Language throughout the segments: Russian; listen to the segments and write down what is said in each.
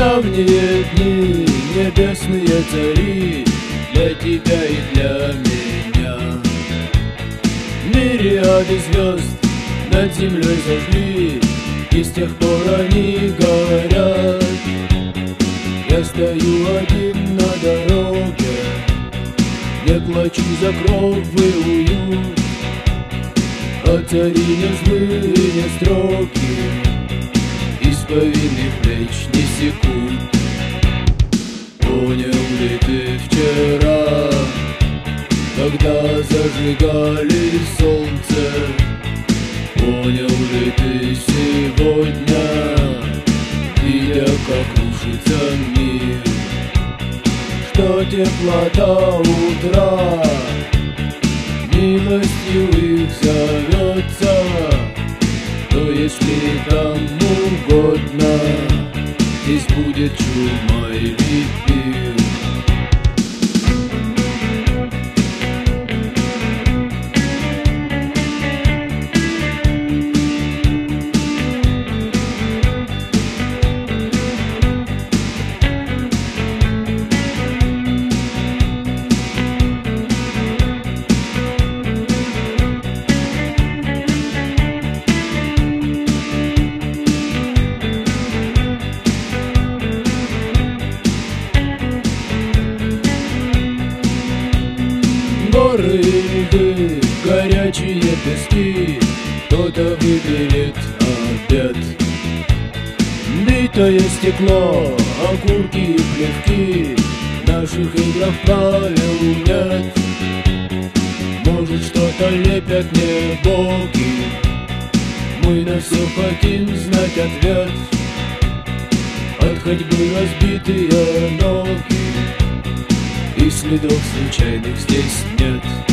давние дни, небесные цари Для тебя и для меня. Мириады звезд над землей зажгли И с тех пор они горят. Я стою один на дороге Не плачу за кровный уют А цари не злые, не строгие Исповедных плеч не секут Понял ли ты вчера Когда зажигали солнце? Понял ли ты сегодня Видя, как рушится мир Что теплота утра? Милостью их зовется То если кому угодно Здесь будет чума или пир льды, горячие пески, кто-то выберет обед. Битое стекло, окурки и плевки, наших играх правил нет. Может, что-то лепят не боги, мы на все хотим знать ответ. От ходьбы разбитые ноги и следов случайных здесь нет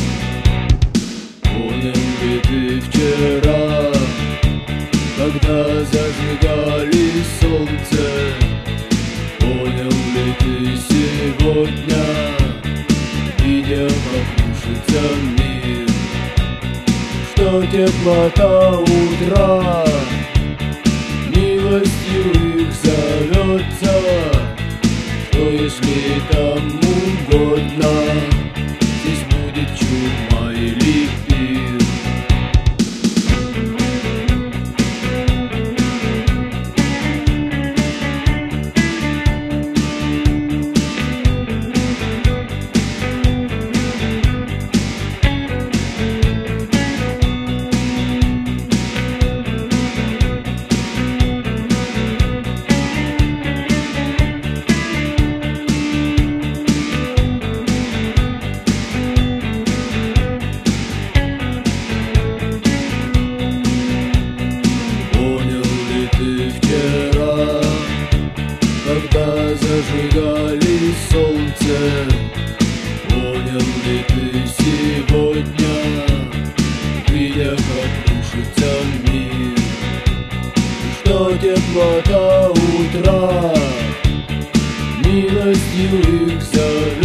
зажигали солнце. Понял ли сегодня, видя, как мир? Что теплота утра когда зажигали солнце? Понял ли ты сегодня, видя, как рушится мир? Что теплота утра милостью их зовется?